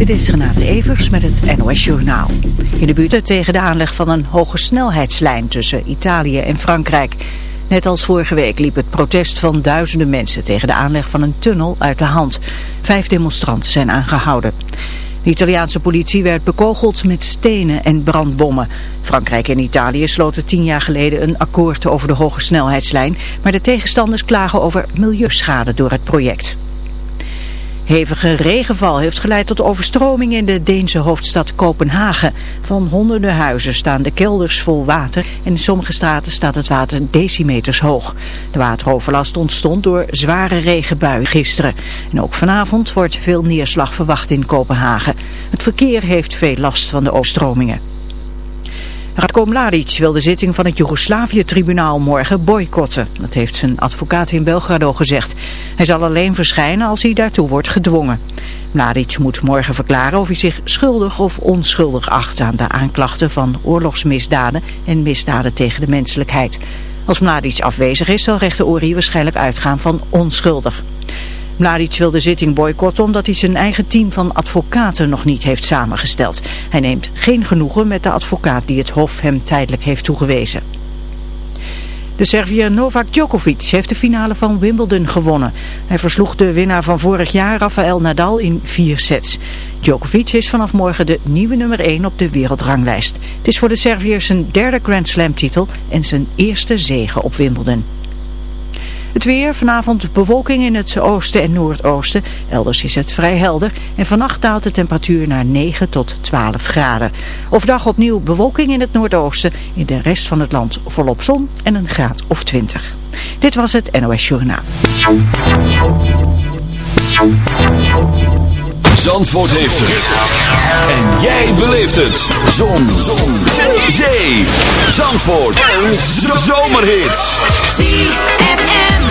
Dit is Renate Evers met het NOS Journaal. In de buurt tegen de aanleg van een hoge snelheidslijn tussen Italië en Frankrijk. Net als vorige week liep het protest van duizenden mensen tegen de aanleg van een tunnel uit de hand. Vijf demonstranten zijn aangehouden. De Italiaanse politie werd bekogeld met stenen en brandbommen. Frankrijk en Italië sloten tien jaar geleden een akkoord over de hoge snelheidslijn, maar de tegenstanders klagen over milieuschade door het project. Hevige regenval heeft geleid tot overstroming in de Deense hoofdstad Kopenhagen. Van honderden huizen staan de kelders vol water en in sommige straten staat het water decimeters hoog. De wateroverlast ontstond door zware regenbuien gisteren. En ook vanavond wordt veel neerslag verwacht in Kopenhagen. Het verkeer heeft veel last van de overstromingen. Radko Mladic wil de zitting van het Joegoslavië-tribunaal morgen boycotten. Dat heeft zijn advocaat in Belgrado gezegd. Hij zal alleen verschijnen als hij daartoe wordt gedwongen. Mladic moet morgen verklaren of hij zich schuldig of onschuldig acht aan de aanklachten van oorlogsmisdaden en misdaden tegen de menselijkheid. Als Mladic afwezig is zal rechter Ori waarschijnlijk uitgaan van onschuldig. Mladic wil de zitting boycotten omdat hij zijn eigen team van advocaten nog niet heeft samengesteld. Hij neemt geen genoegen met de advocaat die het Hof hem tijdelijk heeft toegewezen. De Serviër Novak Djokovic heeft de finale van Wimbledon gewonnen. Hij versloeg de winnaar van vorig jaar, Rafael Nadal, in vier sets. Djokovic is vanaf morgen de nieuwe nummer 1 op de wereldranglijst. Het is voor de Serviër zijn derde Grand Slam titel en zijn eerste zege op Wimbledon. Het weer, vanavond bewolking in het oosten en noordoosten. Elders is het vrij helder. En vannacht daalt de temperatuur naar 9 tot 12 graden. Overdag opnieuw bewolking in het noordoosten. In de rest van het land volop zon en een graad of 20. Dit was het NOS Journaal. Zandvoort heeft het. En jij beleeft het. Zon. Zon. Zee. Zandvoort. Een zomerhit. ZFM.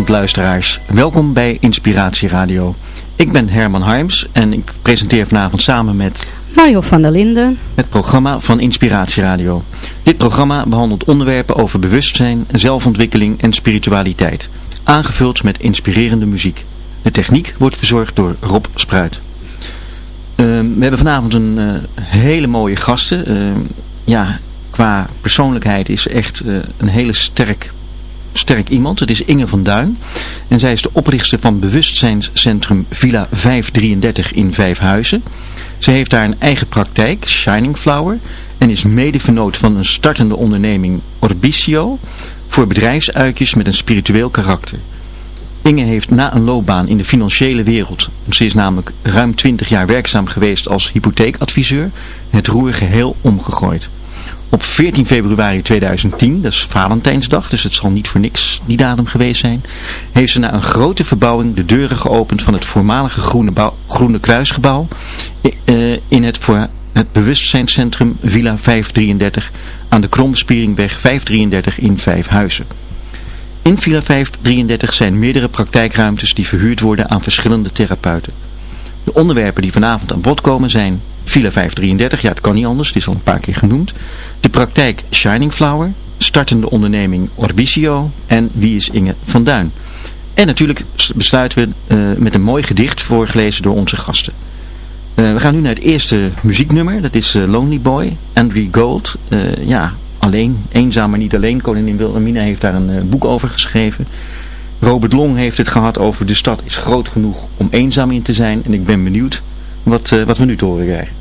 Goedenavond luisteraars, welkom bij Inspiratie Radio. Ik ben Herman Harms en ik presenteer vanavond samen met... Mario van der Linden. Het programma van Inspiratie Radio. Dit programma behandelt onderwerpen over bewustzijn, zelfontwikkeling en spiritualiteit. Aangevuld met inspirerende muziek. De techniek wordt verzorgd door Rob Spruit. Ehm, we hebben vanavond een uh, hele mooie gasten. Ehm, ja, qua persoonlijkheid is echt uh, een hele sterk sterk iemand. Het is Inge van Duin. En zij is de oprichter van bewustzijnscentrum Villa 533 in Vijfhuizen. Ze heeft daar een eigen praktijk, Shining Flower. En is mede van een startende onderneming Orbicio. Voor bedrijfsuitjes met een spiritueel karakter. Inge heeft na een loopbaan in de financiële wereld, ze is namelijk ruim 20 jaar werkzaam geweest als hypotheekadviseur, het roer geheel omgegooid. Op 14 februari 2010, dat is Valentijnsdag, dus het zal niet voor niks die datum geweest zijn, heeft ze na een grote verbouwing de deuren geopend van het voormalige Groene, Groene Kruisgebouw eh, in het, voor het bewustzijnscentrum Villa 533 aan de Kromspieringweg 533 in Vijfhuizen. In Villa 533 zijn meerdere praktijkruimtes die verhuurd worden aan verschillende therapeuten. De onderwerpen die vanavond aan bod komen zijn Villa 533, ja het kan niet anders, het is al een paar keer genoemd. De praktijk Shining Flower, startende onderneming Orbicio en Wie is Inge van Duin. En natuurlijk besluiten we uh, met een mooi gedicht voorgelezen door onze gasten. we gaan nu naar het eerste muzieknummer. Dat is Lonely Boy, Andrew Gold. ja, alleen, eenzaam maar niet alleen. Koningin Wilhelmina heeft daar een boek over geschreven. Robert Long heeft het gehad over de stad is groot genoeg om eenzaam in te zijn. En ik ben benieuwd wat, wat we nu te horen krijgen.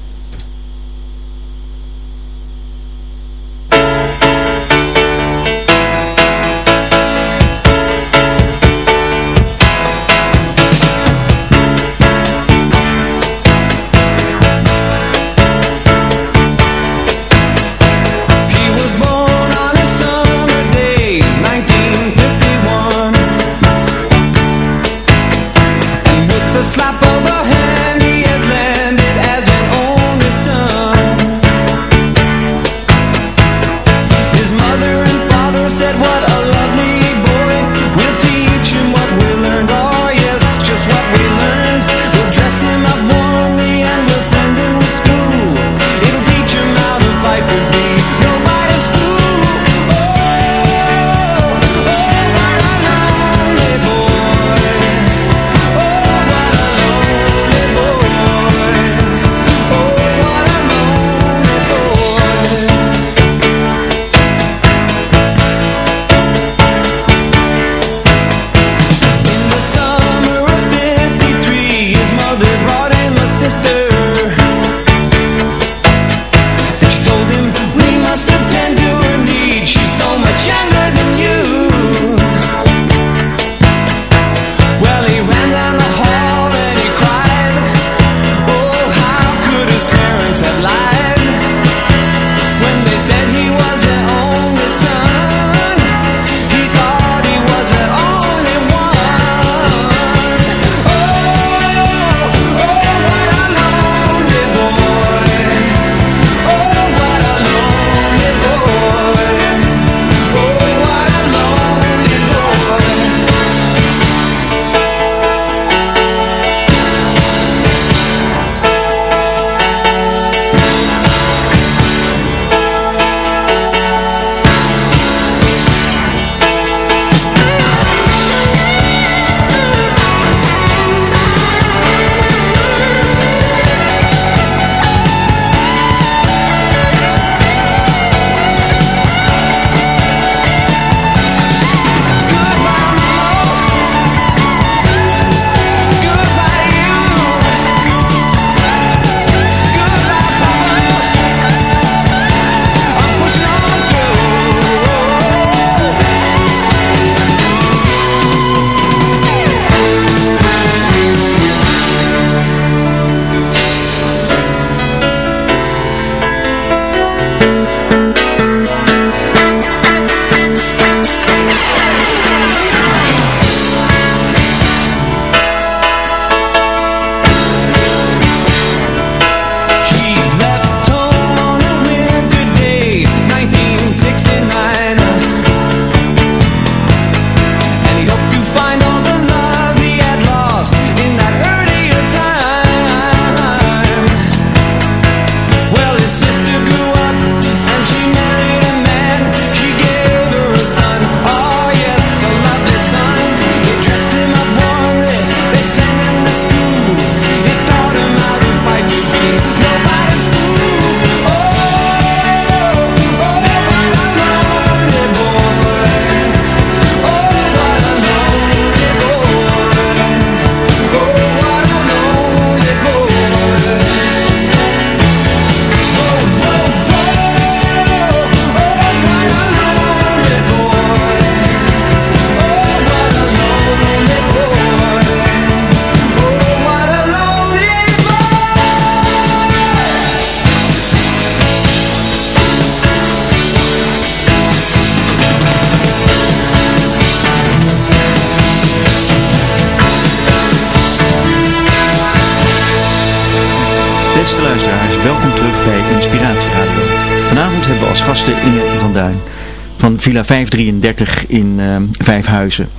Van Villa 533 in uh, Vijfhuizen.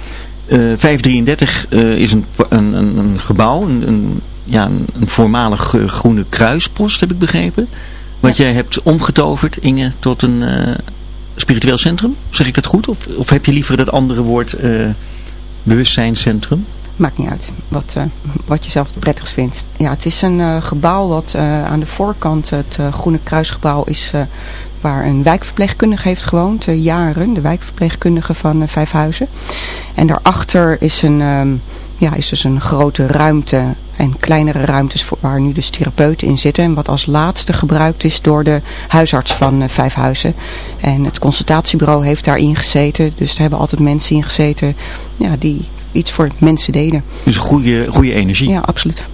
Uh, 533 uh, is een, een, een gebouw, een, een, ja, een voormalig groene kruispost heb ik begrepen. Wat jij hebt omgetoverd, Inge, tot een spiritueel centrum. Zeg ik dat goed? Of, of heb je liever dat andere woord bewustzijnscentrum? Maakt niet uit wat, wat je zelf het prettigst vindt. Ja, het is een gebouw wat aan de voorkant, het Groene Kruisgebouw, is waar een wijkverpleegkundige heeft gewoond, jaren. De wijkverpleegkundige van Vijfhuizen. En daarachter is, een, ehm, ja, is dus een grote ruimte en kleinere ruimtes voor, waar nu dus therapeuten in zitten. En wat als laatste gebruikt is door de huisarts van Vijfhuizen. En het consultatiebureau heeft daarin gezeten. Dus er hebben altijd mensen in gezeten ja, die iets voor mensen deden. Dus goede, goede energie. Ja, absoluut.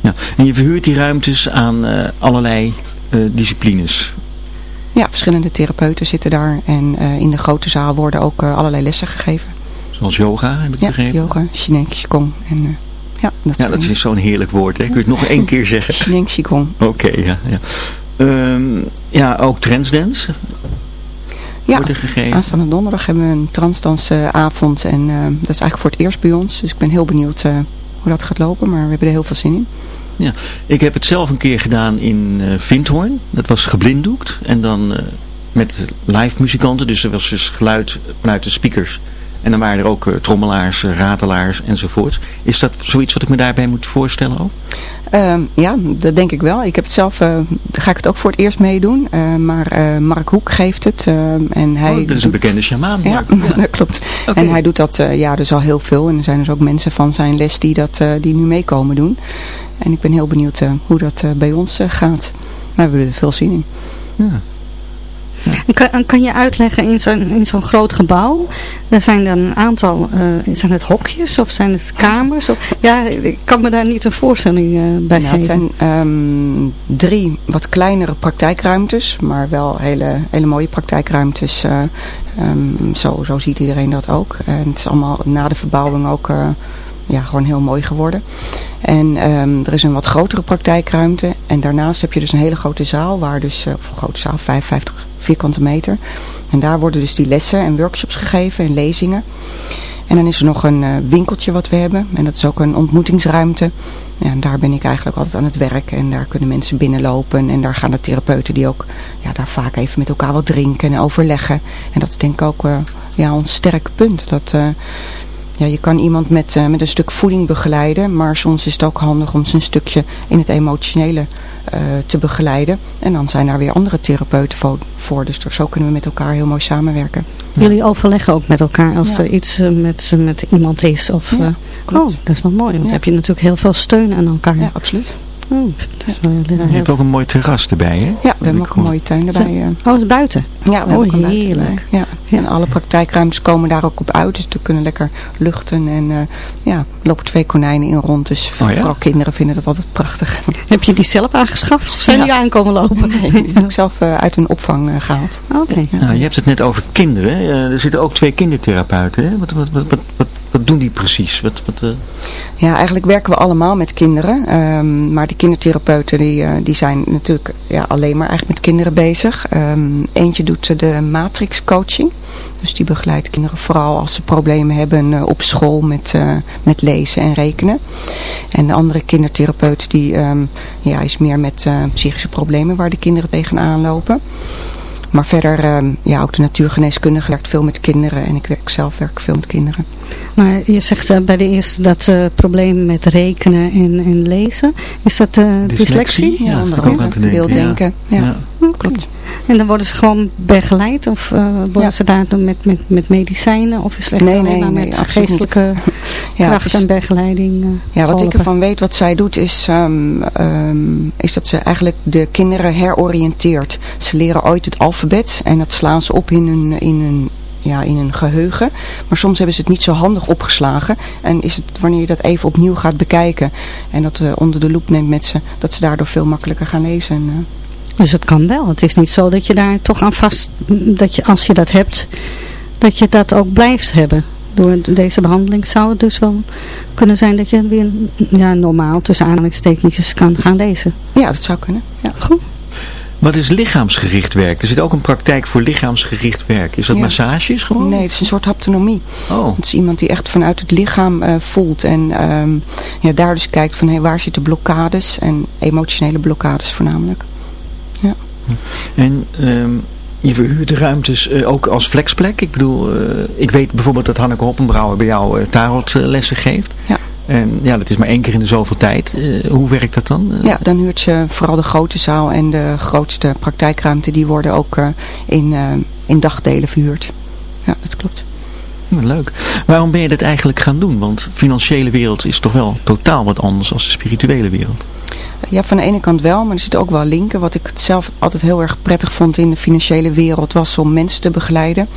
Ja. En je verhuurt die ruimtes aan uh, allerlei uh, disciplines. Ja, verschillende therapeuten zitten daar. En in de grote zaal worden ook allerlei lessen gegeven. Zoals yoga, heb ik ja, begrepen? yoga, Qigong, Qigong en... Ja, dat, ja, dat is zo'n heerlijk woord. Hè? Kun je het nog één keer zeggen? Qigong, Qigong. Oké, ja. Ja. Um, ja, ook transdance ja, gegeven. aanstaande donderdag hebben we een transdansavond. En uh, dat is eigenlijk voor het eerst bij ons. Dus ik ben heel benieuwd uh, hoe dat gaat lopen. Maar we hebben er heel veel zin in. Ja, ik heb het zelf een keer gedaan in uh, Vindhoorn. Dat was geblinddoekt. En dan met live muzikanten. Dus er was dus geluid vanuit de speakers en dan waren er ook uh, trommelaars, uh, ratelaars enzovoort. Is dat zoiets wat ik me daarbij moet voorstellen ook? Uh, ja, dat denk ik wel. Ik heb het zelf, uh, ga ik het ook voor het eerst meedoen. maar Mark Hoek geeft het. en hij oh, dat is doet... een bekende shamaan, Mark. Ja, dat klopt. Okay. En hij doet dat ja, dus al heel veel. En er zijn dus ook mensen van zijn les die, dat, die nu meekomen doen. En ik ben heel benieuwd hoe dat bij ons gaat. Maar we hebben er veel zin in. Ja. Kan, kan je uitleggen in zo'n zo'n groot gebouw, er zijn dan een aantal, uh, zijn het hokjes of zijn het kamers? Of, ja, ik kan me daar niet een voorstelling uh, bij ja, geven. Het zijn um, drie wat kleinere praktijkruimtes, maar wel hele, hele mooie praktijkruimtes. Uh, um, zo, zo ziet iedereen dat ook. En het is allemaal na de verbouwing ook ja, gewoon heel mooi geworden. En um, er is een wat grotere praktijkruimte. En daarnaast heb je dus een hele grote zaal, waar dus, of een grote zaal, 55 vierkante meter. En daar worden dus die lessen en workshops gegeven en lezingen. En dan is er nog een uh, winkeltje wat we hebben. En dat is ook een ontmoetingsruimte. Ja, en daar ben ik eigenlijk altijd aan het werk. En daar kunnen mensen binnenlopen. En daar gaan de therapeuten die ook ja, daar vaak even met elkaar wat drinken en overleggen. En dat is denk ik ook uh, ja, ons sterk punt. Dat... Uh, ja, je kan iemand met, uh, met een stuk voeding begeleiden, maar soms is het ook handig om ze een stukje in het emotionele uh, te begeleiden. En dan zijn daar weer andere therapeuten voor, voor dus zo kunnen we met elkaar heel mooi samenwerken. Jullie overleggen ook met elkaar als ja. er iets uh, met, met iemand is? Of, ja, oh, dat is wel mooi, want dan heb je natuurlijk heel veel steun aan elkaar. Ja, absoluut. Oh, ja. Je hebt ook een mooi terras erbij, hè? Ja, we hebben ook een mooie tuin erbij. Oh, buiten? Ja, we oh, hebben heerlijk. Ja. En alle praktijkruimtes komen daar ook op uit. Dus we kunnen lekker luchten. En uh, ja, er lopen twee konijnen in rond. Dus oh, ja? vooral kinderen vinden dat altijd prachtig. Heb je die zelf aangeschaft? Of zijn die aankomen lopen? Nee, die heb ik zelf uh, uit een opvang uh, gehaald. Oké. Okay. Nou, je hebt het net over kinderen. er zitten ook twee kindertherapeuten. Hè? Wat, wat, wat, wat, wat wat doen die precies? Wat, wat, uh... Ja, eigenlijk werken we allemaal met kinderen. Um, maar de kindertherapeuten die, uh, die zijn natuurlijk ja, alleen maar eigenlijk met kinderen bezig. Um, eentje doet de matrix coaching. Dus die begeleidt kinderen vooral als ze problemen hebben uh, op school met, met lezen en rekenen. En de andere kindertherapeut die um, ja, is meer met psychische problemen waar de kinderen tegenaan lopen. Maar verder, uh, ja, ook de natuurgeneeskundige werkt veel met kinderen en ik werk zelf werk veel met kinderen. Maar je zegt uh, bij de eerste dat uh, probleem met rekenen en, en lezen, is dat uh, dyslexie? dyslexie? Ja, onder andere beelddenken. Ja. Ja. ja. klopt. En dan worden ze gewoon begeleid of worden ja. ze daar met, met, met medicijnen of is het echt nee, alleen nee, maar nee, met geestelijke ja, kracht is, en begeleiding Ja, wat ik ervan weet, wat zij doet is, um, um, is dat ze eigenlijk de kinderen heroriënteert. Ze leren ooit het alfabet en dat slaan ze op in hun, in hun ja, in hun geheugen. Maar soms hebben ze het niet zo handig opgeslagen. En is het wanneer je dat even opnieuw gaat bekijken. En dat uh, onder de loep neemt met ze. Dat ze daardoor veel makkelijker gaan lezen. En, uh... Dus het kan wel. Het is niet zo dat je daar toch aan vast... Dat je als je dat hebt. Dat je dat ook blijft hebben. Door deze behandeling zou het dus wel kunnen zijn dat je weer ja, normaal tussen aanhalingstekentjes kan gaan lezen. Ja, dat zou kunnen. Ja. Goed. Wat is lichaamsgericht werk? Er zit ook een praktijk voor lichaamsgericht werk. Is dat ja. massages gewoon? Nee, het is een soort haptonomie. Oh. Het is iemand die echt vanuit het lichaam uh, voelt. En um, ja, daar dus kijkt van hey, waar zitten blokkades. En emotionele blokkades voornamelijk. En um, je verhuurt de ruimtes ook als flexplek. Ik bedoel, ik weet bijvoorbeeld dat Hanneke Hoppenbrouwer bij jou tarotlessen geeft. Ja. En ja, dat is maar één keer in de zoveel tijd. hoe werkt dat dan? Ja, dan huurt ze vooral de grote zaal en de grootste praktijkruimte. Die worden ook in, in dagdelen verhuurd. Ja, dat klopt. Leuk. Waarom ben je dit eigenlijk gaan doen? Want financiële wereld is toch wel totaal wat anders dan de spirituele wereld. Ja, van de ene kant wel, maar er zitten ook wel linken. Wat ik zelf altijd heel erg prettig vond in de financiële wereld was om mensen te begeleiden.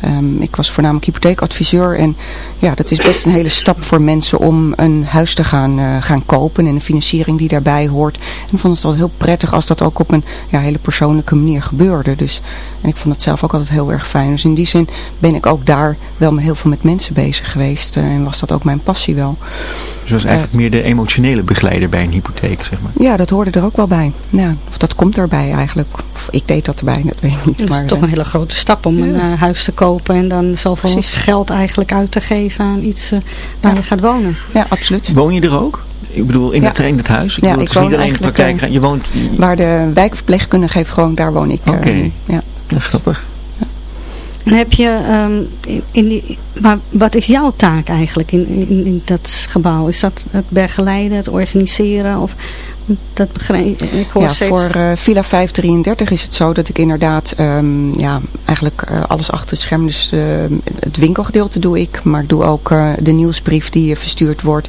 Ehm, ik was voornamelijk hypotheekadviseur en ja, dat is best een hele stap voor mensen om een huis te gaan, uh, gaan kopen en de financiering die daarbij hoort. En ik vond het altijd heel prettig als dat ook op een ja, hele persoonlijke manier gebeurde. Dus, en ik vond het zelf ook altijd heel erg fijn. Dus in die zin ben ik ook daar wel heel veel met mensen bezig geweest uh, en was dat ook mijn passie wel. Dus was eigenlijk meer de emotionele begeleider bij een hypotheek, zeg maar. Ja, dat hoorde er ook wel bij. Ja, of dat komt erbij eigenlijk. Of ik deed dat erbij, dat weet ik niet. Het is toch een hele grote stap om een uh, huis te kopen en dan zoveel Precies. geld eigenlijk uit te geven aan iets uh, waar je gaat wonen. Ja, absoluut. Woon je er ook? Ik bedoel, in, het, in het huis? Ik ja, bedoel, ik woon niet alleen de praktijk. Je woont... Waar de wijkverpleegkundige heeft gewoon, daar woon ik. Oké, okay. ja. grappig. En heb je, um, in die, maar wat is jouw taak eigenlijk in, in, in, dat gebouw? Is dat het begeleiden, het organiseren? Of dat begrijp ik. Hoor ja, voor uh, Villa 533 is het zo dat ik inderdaad um, ja, eigenlijk uh, alles achter het scherm, dus uh, het winkelgedeelte doe ik, maar ik doe ook de nieuwsbrief die verstuurd wordt,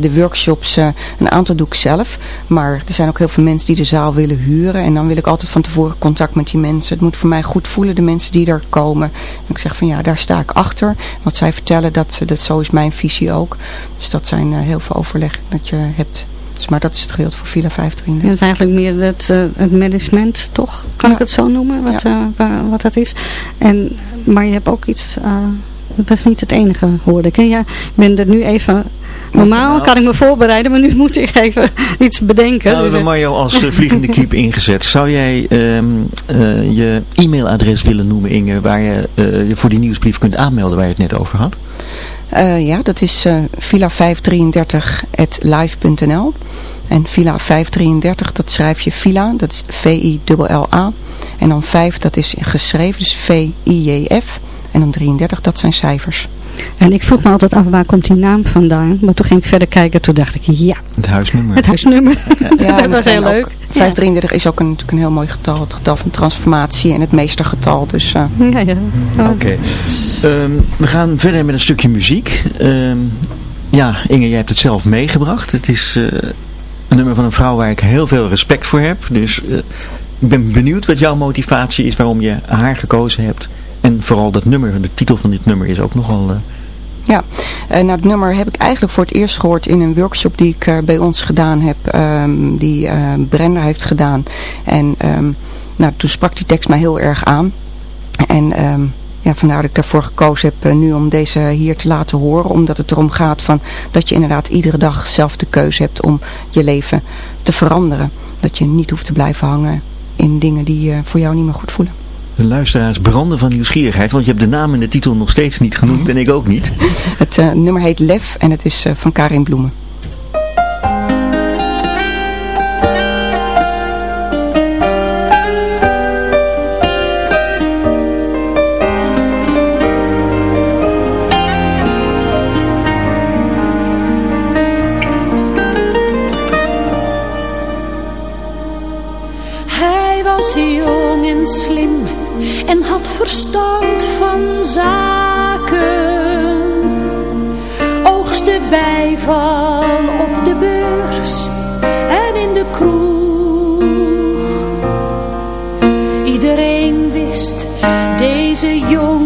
de workshops, een aantal doe ik zelf, maar er zijn ook heel veel mensen die de zaal willen huren en dan wil ik altijd van tevoren contact met die mensen. Het moet voor mij goed voelen, de mensen die er komen. En ik zeg van ja, daar sta ik achter. Wat zij vertellen, dat, dat zo is mijn visie ook. Dus dat zijn heel veel overleg dat je hebt. Dus, maar dat is het gedeelte voor Villa 533. Dat is eigenlijk meer het, uh, het management, toch? Kan ja. ik het zo noemen, wat, ja. uh, wat dat is. En, maar je hebt ook iets, uh, dat was niet het enige, hoorde ik. Ja, ik ben er nu even... Normaal kan ik me voorbereiden, maar nu moet ik even iets bedenken. Nou, we hebben Mario als vliegende kiep ingezet. Zou jij um, je e-mailadres willen noemen, Inge, waar je je voor die nieuwsbrief kunt aanmelden waar je het net over had? Uh, ja, dat is uh, villa533.live.nl. En Villa 533, dat schrijf je Villa, dat is V-I-L-L-A. En dan 5, dat is geschreven, dus V-I-J-F. En dan 33, dat zijn cijfers. En ik vroeg me altijd af, waar komt die naam vandaan? Maar toen ging ik verder kijken, toen dacht ik, ja. Het huisnummer. Het huisnummer. Ja, dat was heel leuk. 533 is ook een, natuurlijk een heel mooi getal. Het getal van transformatie en het meestergetal. Dus, uh... Ja, ja. Oké. Okay. Um, we gaan verder met een stukje muziek. Um, ja, Inge, jij hebt het zelf meegebracht. Het is uh, een nummer van een vrouw waar ik heel veel respect voor heb. Dus uh, ik ben benieuwd wat jouw motivatie is waarom je haar gekozen hebt. En vooral dat nummer, de titel van dit nummer is ook nogal... Uh... Ja, uh, nou het nummer heb ik eigenlijk voor het eerst gehoord in een workshop die ik uh, bij ons gedaan heb. Um, die Brenda heeft gedaan. En um, nou, toen sprak die tekst mij heel erg aan. En um, ja, vandaar dat ik daarvoor gekozen heb nu om deze hier te laten horen. Omdat het erom gaat van dat je inderdaad iedere dag zelf de keuze hebt om je leven te veranderen. Dat je niet hoeft te blijven hangen in dingen die voor jou niet meer goed voelen de luisteraars branden van nieuwsgierigheid, want je hebt de naam en de titel nog steeds niet genoemd en ik ook niet. Het uh, nummer heet Lef en het is uh, van Karin Bloemen. En had verstand van zaken. Oogste bijval op de beurs en in de kroeg. Iedereen wist, deze jongen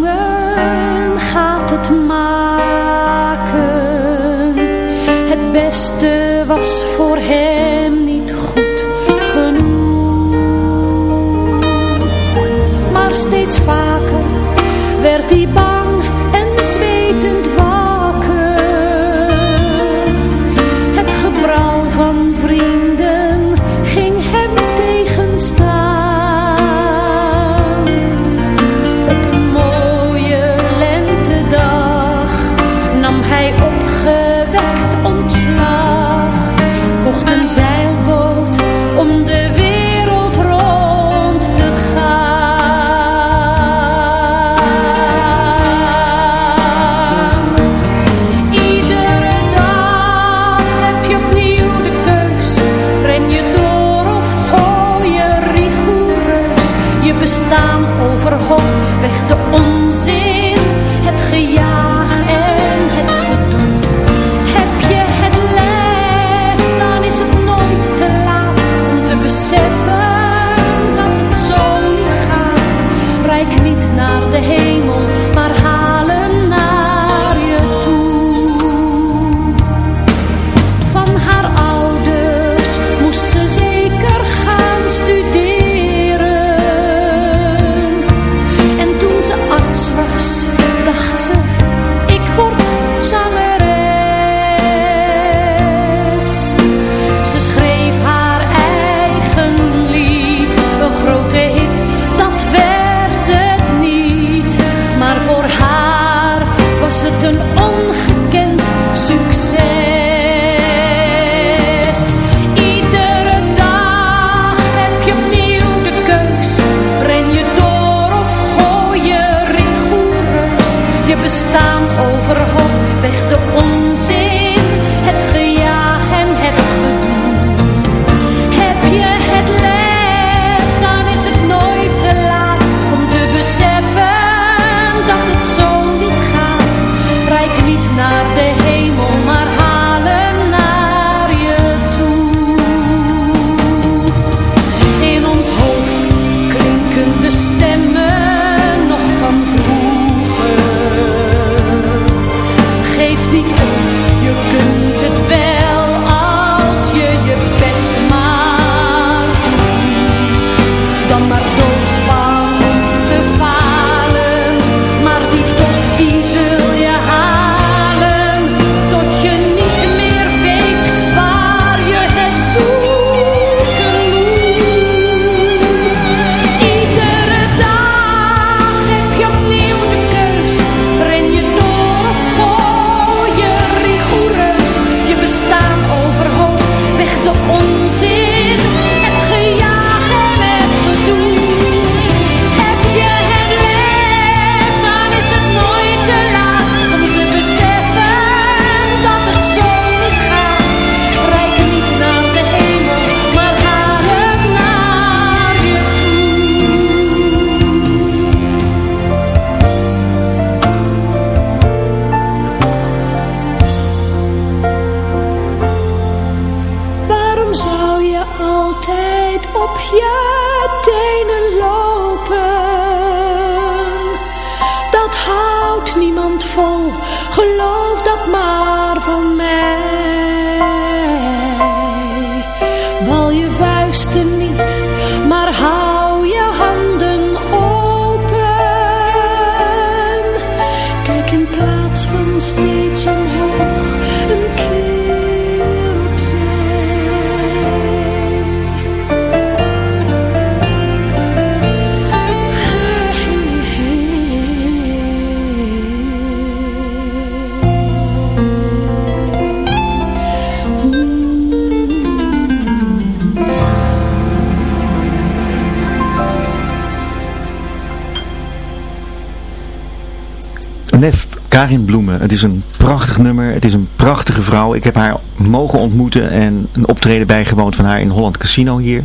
Karin Bloemen. Het is een prachtig nummer. Het is een prachtige vrouw. Ik heb haar mogen ontmoeten en een optreden bijgewoond van haar in Holland Casino hier.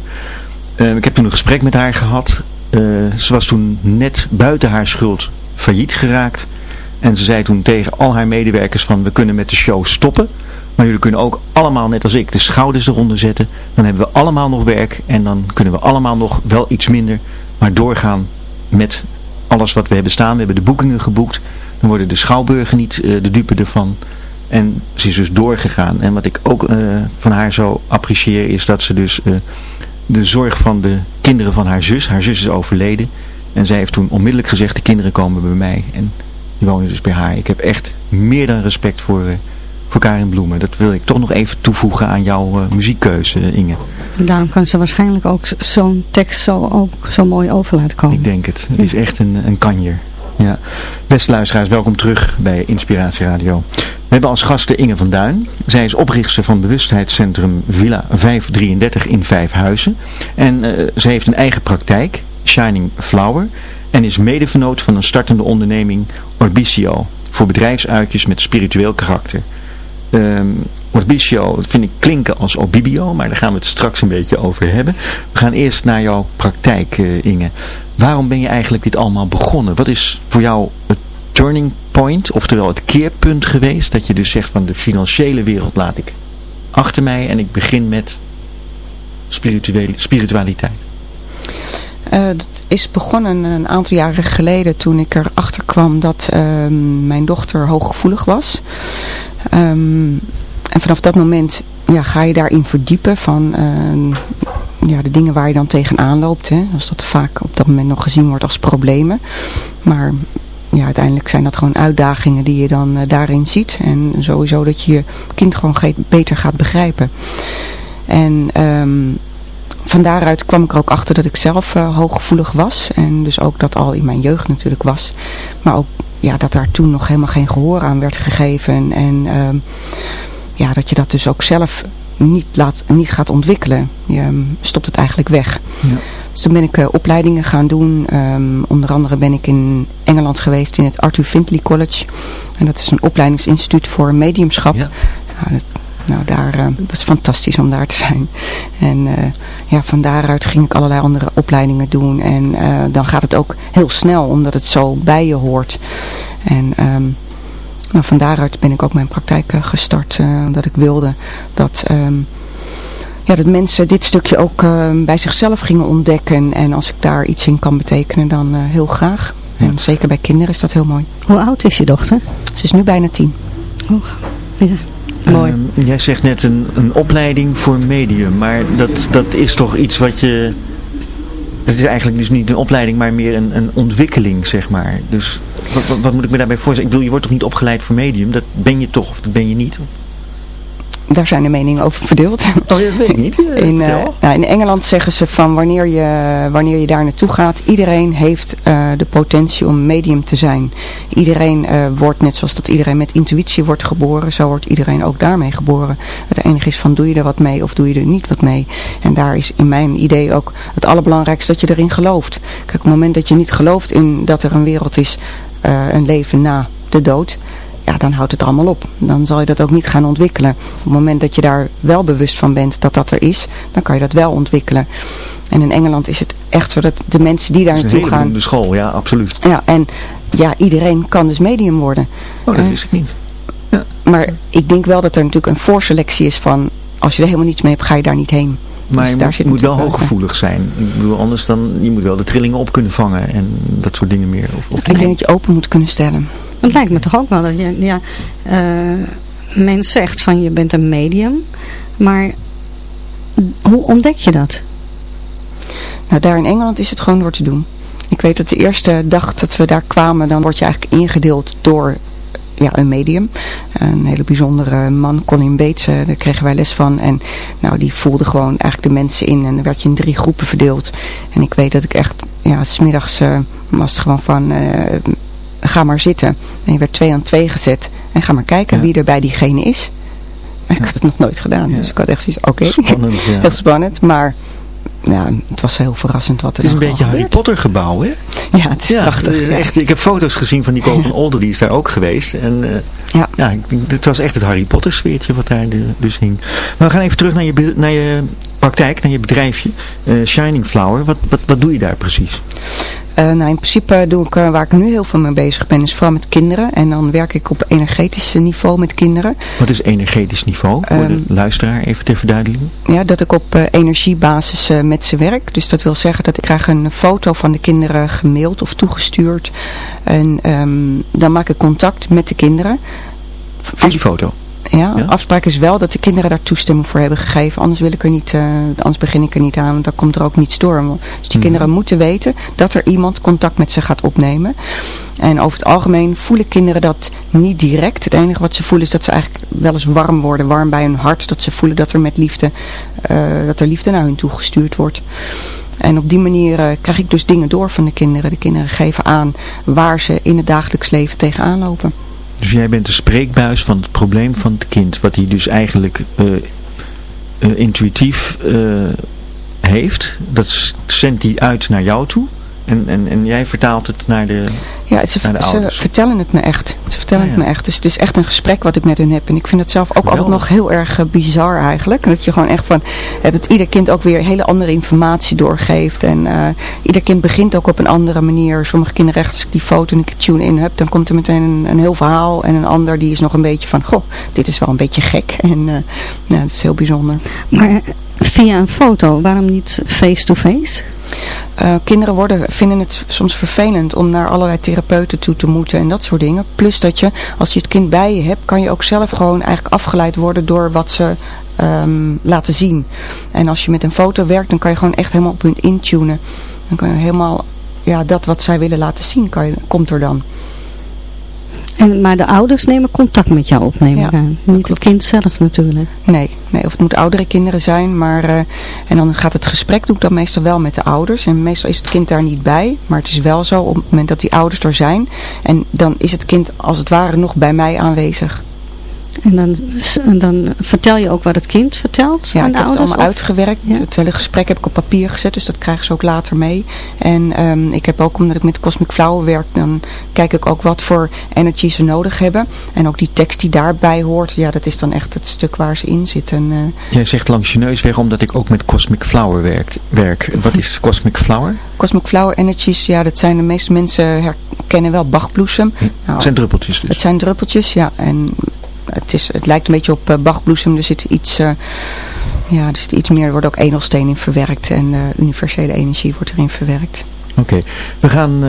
Eh, ik heb toen een gesprek met haar gehad. Eh, ze was toen net buiten haar schuld failliet geraakt. En ze zei toen tegen al haar medewerkers van we kunnen met de show stoppen. Maar jullie kunnen ook allemaal, net als ik, de schouders eronder zetten. Dan hebben we allemaal nog werk. En dan kunnen we allemaal nog wel iets minder. Maar doorgaan met alles wat we hebben staan. We hebben de boekingen geboekt. Dan worden de schouwburgen niet eh, de dupe ervan. En ze is dus doorgegaan. En wat ik ook eh, van haar zo apprecieer is dat ze dus eh, de zorg van de kinderen van haar zus. Haar zus is overleden. En zij heeft toen onmiddellijk gezegd, de kinderen komen bij mij. En die wonen dus bij haar. Ik heb echt meer dan respect voor, voor Karin Bloemen. Dat wil ik toch nog even toevoegen aan jouw muziekkeuze, Inge. Daarom kan ze waarschijnlijk ook zo'n tekst zo, ook zo mooi over laten komen. Ik denk het. Het is echt een, een kanjer. Ja. Beste luisteraars, welkom terug bij Inspiratie Radio. We hebben als gasten Inge van Duin. Zij is oprichter van bewustheidscentrum Villa 533 in Vijfhuizen. En eh, ze heeft een eigen praktijk, Shining Flower. En is medevernoot van een startende onderneming Orbicio. Voor bedrijfsuitjes met spiritueel karakter. Ehm, Orbisio, dat vind ik klinken als Obibio, maar daar gaan we het straks een beetje over hebben. We gaan eerst naar jouw praktijk, uh, Inge. Waarom ben je eigenlijk dit allemaal begonnen? Wat is voor jou het turning point, oftewel het keerpunt geweest, dat je dus zegt van de financiële wereld laat ik achter mij en ik begin met spiritualiteit? Uh, dat is begonnen een aantal jaren geleden toen ik erachter kwam dat uh, mijn dochter hooggevoelig was. Um, en vanaf dat moment ja, ga je daarin verdiepen van uh, ja, de dingen waar je dan tegenaan loopt. Hè, als dat vaak op dat moment nog gezien wordt als problemen. Maar ja, uiteindelijk zijn dat gewoon uitdagingen die je dan uh, daarin ziet. En sowieso dat je je kind gewoon beter gaat begrijpen. En um, van daaruit kwam ik er ook achter dat ik zelf uh, hooggevoelig was. En dus ook dat al in mijn jeugd natuurlijk was. Maar ook ja, dat daar toen nog helemaal geen gehoor aan werd gegeven. En um, ja, dat je dat dus ook zelf niet, laat, niet gaat ontwikkelen. Je um, stopt het eigenlijk weg. Ja. Dus toen ben ik uh, opleidingen gaan doen. Um, onder andere ben ik in Engeland geweest in het Arthur Findlay College. En dat is een opleidingsinstituut voor mediumschap. Ja. Nou, dat, nou daar, uh, dat is fantastisch om daar te zijn. En uh, ja, van daaruit ging ik allerlei andere opleidingen doen. En dan gaat het ook heel snel, omdat het zo bij je hoort. En... Um, nou, van daaruit ben ik ook mijn praktijk uh, gestart. Uh, dat ik wilde dat, um, ja, dat mensen dit stukje ook uh, bij zichzelf gingen ontdekken. En als ik daar iets in kan betekenen, dan heel graag. Ja. En zeker bij kinderen is dat heel mooi. Hoe oud is je dochter? Ze is nu bijna tien. Oh, ja. Mooi. Um, jij zegt net een, een opleiding voor medium. Maar dat, dat is toch iets wat je het is eigenlijk dus niet een opleiding, maar meer een, een ontwikkeling, zeg maar. Dus wat, wat, moet ik me daarbij voorstellen? Ik bedoel, je wordt toch niet opgeleid voor medium? Dat ben je toch, of dat ben je niet? Daar zijn de meningen over verdeeld. Oh, dat weet ik niet. In, uh, nou, in Engeland zeggen ze van wanneer je, wanneer je daar naartoe gaat, iedereen heeft uh, de potentie om medium te zijn. Iedereen uh, wordt, net zoals dat iedereen met intuïtie wordt geboren, zo wordt iedereen ook daarmee geboren. Het enige is van doe je er wat mee of doe je er niet wat mee. En daar is in mijn idee ook het allerbelangrijkste dat je erin gelooft. Kijk, op het moment dat je niet gelooft in dat er een wereld is, een leven na de dood ja, dan houdt het allemaal op. Dan zal je dat ook niet gaan ontwikkelen. Op het moment dat je daar wel bewust van bent dat dat er is, dan kan je dat wel ontwikkelen. En in Engeland is het echt zo dat de mensen die daar naartoe gaan... de school, ja, absoluut. Ja, en ja, iedereen kan dus medium worden. Oh, dat wist ik niet. Ja. Maar ik denk wel dat er natuurlijk een voorselectie is van, als je er helemaal niets mee hebt, ga je daar niet heen. Maar dus je moet, moet wel hooggevoelig zijn. Ik bedoel, anders dan, je moet wel de trillingen op kunnen vangen en dat soort dingen meer. Of, of ik denk dat je open moet kunnen stellen. Het lijkt me toch ook wel dat je, ja, uh, men zegt van je bent een medium, maar hoe ontdek je dat? Nou, daar in Engeland is het gewoon door te doen. Ik weet dat de eerste dag dat we daar kwamen, dan word je eigenlijk ingedeeld door ja, een medium. Een hele bijzondere man, Colin Bates, uh, daar kregen wij les van. En nou, die voelde gewoon eigenlijk de mensen in. En dan werd je in drie groepen verdeeld. En ik weet dat ik echt, ja, smiddags uh, was het gewoon van... Uh, ga maar zitten. En je werd twee aan twee gezet. En ga maar kijken ja. wie er bij diegene is. En ik had het nog nooit gedaan. Ja. Dus ik had echt zoiets, oké. Okay. Spannend, ja. Heel spannend, maar ja, het was heel verrassend wat er Het is een beetje Harry Potter gebouw, hè? Ja, het is prachtig. Het is echt, ik heb foto's gezien van Nico van Older, die is daar ook geweest. En uh, ja, ja het was echt het Harry Potter sfeertje wat daar dus hing. Maar we gaan even terug naar je, naar je praktijk, naar je bedrijfje. Uh, Shining Flower, wat, wat, wat doe je daar precies? Uh, nou, in principe doe ik, uh, waar ik nu heel veel mee bezig ben, is vooral met kinderen. En dan werk ik op energetisch niveau met kinderen. Wat is energetisch niveau voor um, de luisteraar, even ter verduidelijking? Ja, dat ik op uh, energiebasis met ze werk. Dus dat wil zeggen dat ik krijg een foto van de kinderen gemaild of toegestuurd. En um, dan maak ik contact met de kinderen. Videofoto? Ja, ja, afspraak is wel dat de kinderen daar toestemming voor hebben gegeven. Anders wil ik er niet, uh, anders begin ik er niet aan, want dan komt er ook niets door. Dus die mm. kinderen moeten weten dat er iemand contact met ze gaat opnemen. En over het algemeen voelen kinderen dat niet direct. Het enige wat ze voelen is dat ze eigenlijk wel eens warm worden, warm bij hun hart. Dat ze voelen dat er met liefde, uh, dat er liefde naar hun toegestuurd wordt. En op die manier uh, krijg ik dus dingen door van de kinderen. De kinderen geven aan waar ze in het dagelijks leven tegenaan lopen. Dus jij bent de spreekbuis van het probleem van het kind, wat hij dus eigenlijk uh, uh, intuïtief uh, heeft. Dat zendt hij uit naar jou toe. En, en, en jij vertaalt het naar de Ja, ze, naar de ze ouders. vertellen het me echt. Ze vertellen Ah, het me echt. Dus het is echt een gesprek wat ik met hun heb. En ik vind het zelf ook altijd nog heel erg eh, bizar eigenlijk. Dat je gewoon echt van, eh, dat ieder kind ook weer hele andere informatie doorgeeft. En eh, ieder kind begint ook op een andere manier. Sommige kinderen, echt als ik die foto en ik tune in heb, dan komt er meteen een, een heel verhaal. En een ander die is nog een beetje van, goh, dit is wel een beetje gek. En eh nou, dat is heel bijzonder. Maar via een foto, waarom niet face-to-face? Eh, kinderen worden, vinden het soms vervelend om naar allerlei therapeuten toe te moeten en dat soort dingen. Plus dat je, als je het kind bij je hebt, kan je ook zelf gewoon eigenlijk afgeleid worden door wat ze ehm, laten zien. En als je met een foto werkt, dan kan je gewoon echt helemaal op hun intunen. Dan kan je helemaal, ja, dat wat zij willen laten zien, kan je, komt er dan. En, maar de ouders nemen contact met jou op, neem Ja, ik aan. Niet het kind zelf natuurlijk. Nee, nee, of het moeten oudere kinderen zijn, maar eh, en dan gaat het gesprek doe ik dan meestal wel met de ouders en meestal is het kind daar niet bij, maar het is wel zo op het moment dat die ouders er zijn en dan is het kind als het ware nog bij mij aanwezig. En dan, en dan vertel je ook wat het kind vertelt Ja, aan ik de heb het ouders? allemaal of- uitgewerkt. Ja. Het hele gesprek heb ik op papier gezet, dus dat krijgen ze ook later mee. En ehm, ik heb ook, omdat ik met Cosmic Flower werk, dan kijk ik ook wat voor energy ze nodig hebben. En ook die tekst die daarbij hoort, ja, dat is dan echt het stuk waar ze in zitten. Eh, Jij zegt langs je neus weg omdat ik ook met Cosmic Flower werkt, werk. Wat is Cosmic Flower? Cosmic Flower Energies, ja, dat zijn de meeste mensen herkennen wel Bachbloesem. Nou, Het zijn druppeltjes dus. het zijn druppeltjes, ja. En het, is, het lijkt een beetje op eh, Bachbloesem. Er zit iets, eh, ja, er zit iets meer. Er wordt ook edelsteen in verwerkt. En eh, universele energie wordt erin verwerkt. Oké, we gaan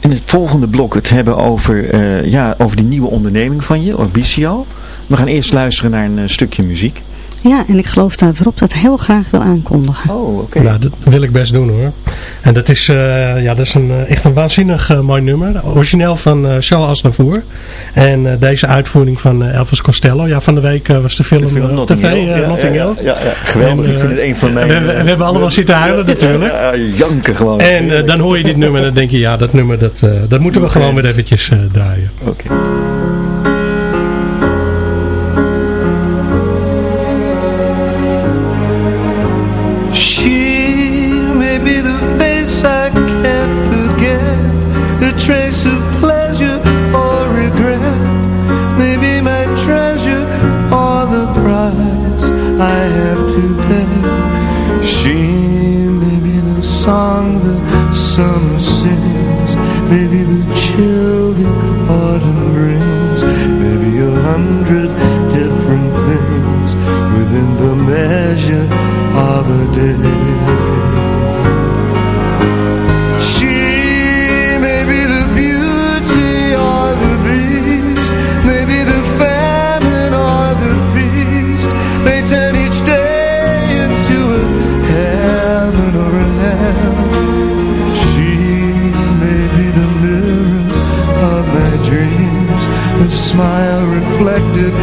in het volgende blok het hebben over, ja, over die nieuwe onderneming van je, Orbicio. We gaan eerst luisteren naar een stukje muziek. Ja, en ik geloof dat Rob dat heel graag wil aankondigen. Oh, oké. Nou, dat wil ik best doen hoor. En dat is, eh, ja, dat is een, eh, echt een waanzinnig eh, mooi nummer. Origineel van eh Charles Aznavour. En eh, deze uitvoering van eh, Elvis Costello. Ja, van de week was de film, De film op Notting tv, Hill. Ja, Notting ja, Hill. Ja, ja, geweldig. En, ik vind het een van mijn... we, we- we hebben allemaal zitten huilen natuurlijk. Ja, ja, janken gewoon. En dan hoor je dit nummer en dan denk je, ja, dat nummer, dat, eh, dat moeten we gewoon weer eventjes eh, draaien. Oké. Trace of pleasure or regret, maybe my treasure or the price I expected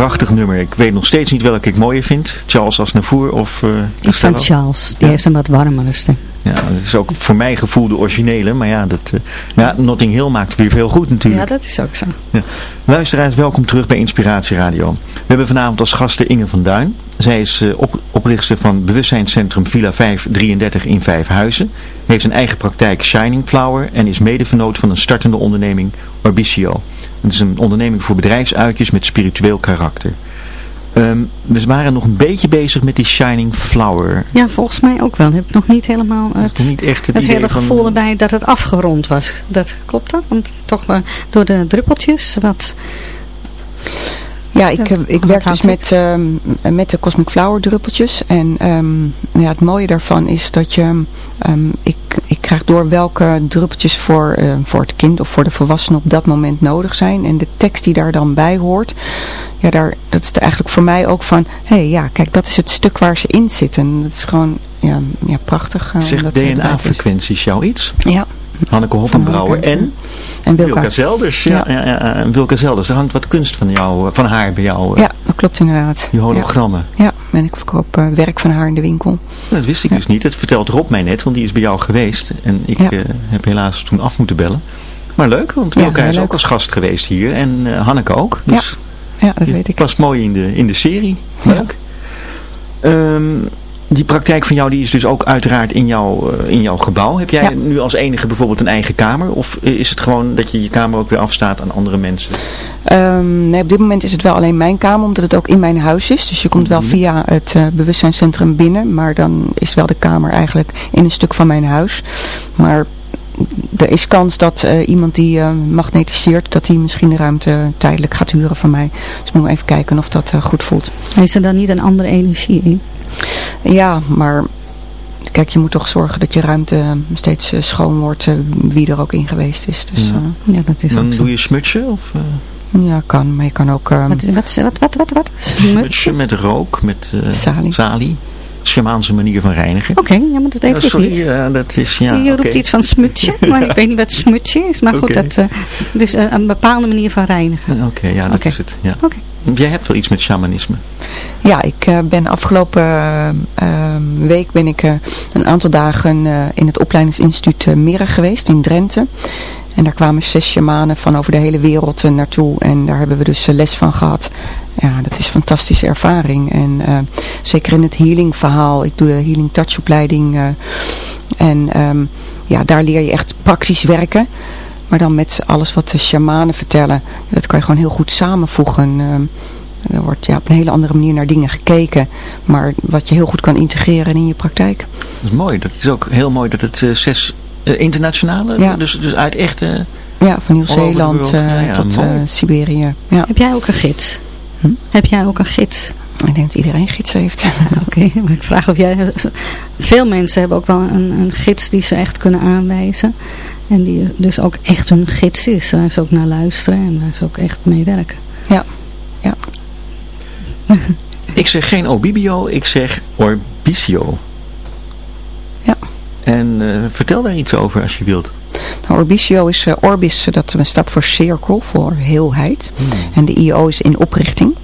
prachtig nummer. Ik weet nog steeds niet welke ik mooier vind. Charles Aznavour of uh, Ik vind Charles. Die heeft een wat warmere stem. Ja, dat is ook voor mij gevoel de originele. Maar ja, dat, uh, ja, Notting Hill maakt weer veel goed natuurlijk. Ja, dat is ook zo. Ja. Luisteraars, welkom terug bij Inspiratie Radio. We hebben vanavond als gasten Inge van Duin. Zij is uh, op, oprichter van bewustzijnscentrum Villa 533 in Vijfhuizen. Heeft een eigen praktijk Shining Flower en is medevernoot van een startende onderneming Orbicio. Het is een onderneming voor bedrijfsuitjes met spiritueel karakter. Um, we waren nog een beetje bezig met die Shining Flower. Ja, volgens mij ook wel. Heb ik nog niet helemaal het, het, niet echt het, het hele van... gevoel erbij dat het afgerond was. Dat klopt dat? Want toch uh, door de druppeltjes wat... Ja, ik, ik werk dus met, um, met de Cosmic Flower druppeltjes. En um, ja, het mooie daarvan is dat je, um, ik, ik krijg door welke druppeltjes voor, uh, voor het kind of voor de volwassene op dat moment nodig zijn. En de tekst die daar dan bij hoort, ja, daar, dat is eigenlijk voor mij ook van, hé hey, ja, kijk, dat is het stuk waar ze in zitten. Dat is gewoon, ja, ja prachtig. Uh, Zegt DNA-frequenties jou iets? Ja. Hanneke Hoppenbrouwer en, en Wilka, Wilka Zelders. Ja, ja. Ja, ja, Wilka Zelders. Er hangt wat kunst van, jou, van haar bij jou. Ja, dat klopt inderdaad. Die hologrammen. Ja, ja. en ik verkoop uh, werk van haar in de winkel. Dat wist ik dus niet. Dat vertelt Rob mij net, want die is bij jou geweest. En ik heb helaas toen af moeten bellen. Maar leuk, want Wilka is leuk. ook als gast geweest hier. En Hanneke ook. Dus ja, dat weet ik. past mooi in de, in de serie. Leuk. Um, die praktijk van jou die is dus ook uiteraard in, jou, uh, in jouw gebouw. Heb jij ja. nu als enige bijvoorbeeld een eigen kamer? Of is het gewoon dat je je kamer ook weer afstaat aan andere mensen? Um, nee, op dit moment is het wel alleen mijn kamer, omdat het ook in mijn huis is. Dus je komt wel via het uh, bewustzijnscentrum binnen. Maar dan is wel de kamer eigenlijk in een stuk van mijn huis. Maar er is kans dat uh, iemand die uh, magnetiseert, dat hij misschien de ruimte tijdelijk gaat huren van mij. Dus moet even kijken of dat uh, goed voelt. Is er dan niet een andere energie in? Ja, maar kijk, je moet toch zorgen dat je ruimte steeds schoon wordt, wie er ook in geweest is. Dus, ja. ja dat is Dan ook zo. doe je smutje? Of, ja, kan, maar je kan ook... Wat, wat, wat, wat, wat, wat? Smutje met rook, met salie. salie. Schamaanse manier van reinigen. Oké, okay, ja, maar dat weet uh, ik sorry, niet. Uh, dat is, ja, je roept okay. iets van smutsje, maar ik weet niet wat smutsje is. Maar goed, dat, uh, dus uh, een bepaalde manier van reinigen. Oké, okay, ja, dat okay. is het. Ja. Okay. Jij hebt wel iets met shamanisme. Ja, ik uh, ben afgelopen uh, week ben ik uh, een aantal dagen in het opleidingsinstituut Mirre geweest in Drenthe. En daar kwamen zes shamanen van over de hele wereld naartoe. En daar hebben we dus les van gehad. Ja, dat is een fantastische ervaring. En zeker in het healing verhaal. Ik doe de healing touch opleiding. En um, ja, daar leer je echt praktisch werken. Maar dan met alles wat de shamanen vertellen. Dat kan je gewoon heel goed samenvoegen. Uh, er wordt ja, op een hele andere manier naar dingen gekeken. Maar wat je heel goed kan integreren in je praktijk. Dat is mooi. Dat is ook heel mooi dat het zes internationale, ja. dus, dus uit echte... Ja, van Nieuw-Zeeland ja, ja, tot Siberië. Ja. Heb jij ook een gids? Hm? Heb jij ook een gids? Ik denk dat iedereen gids heeft. Oké, okay, maar ik vraag of jij... Veel mensen hebben ook wel een, een gids die ze echt kunnen aanwijzen. En die dus ook echt hun gids is. Waar ze ook naar luisteren en waar ze ook echt mee werken. Ja, ja. ik zeg geen Obibio, ik zeg Orbicio. Ja. En uh, vertel daar iets over als je wilt. Nou, Orbicio is, uh, Orbis, dat staat voor cirkel, voor heelheid. Hmm. En de IO is in oprichting.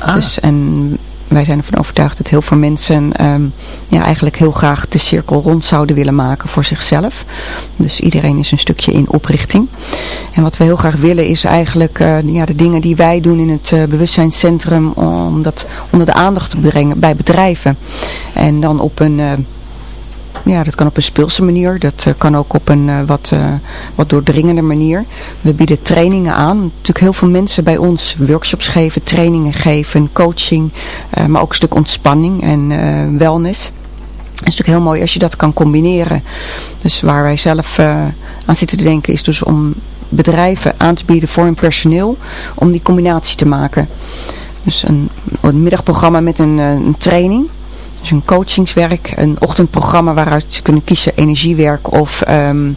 Ah. Dus, en wij zijn ervan overtuigd dat heel veel mensen um, ja, eigenlijk heel graag de cirkel rond zouden willen maken voor zichzelf. Dus iedereen is een stukje in oprichting. En wat we heel graag willen is eigenlijk uh, ja, de dingen die wij doen in het uh, bewustzijnscentrum om dat onder de aandacht te brengen bij bedrijven. En dan op een... Uh, ja, dat kan op een speelse manier. Dat uh, kan ook op een uh, wat, uh, wat doordringende manier. We bieden trainingen aan. Natuurlijk heel veel mensen bij ons workshops geven, trainingen geven, coaching. maar ook een stuk ontspanning en wellness. Het is natuurlijk heel mooi als je dat kan combineren. Dus waar wij zelf aan zitten te denken is dus om bedrijven aan te bieden voor hun personeel. Om die combinatie te maken. Dus een, een middagprogramma met een, een training. Dus een coachingswerk, een ochtendprogramma waaruit ze kunnen kiezen energiewerk of um,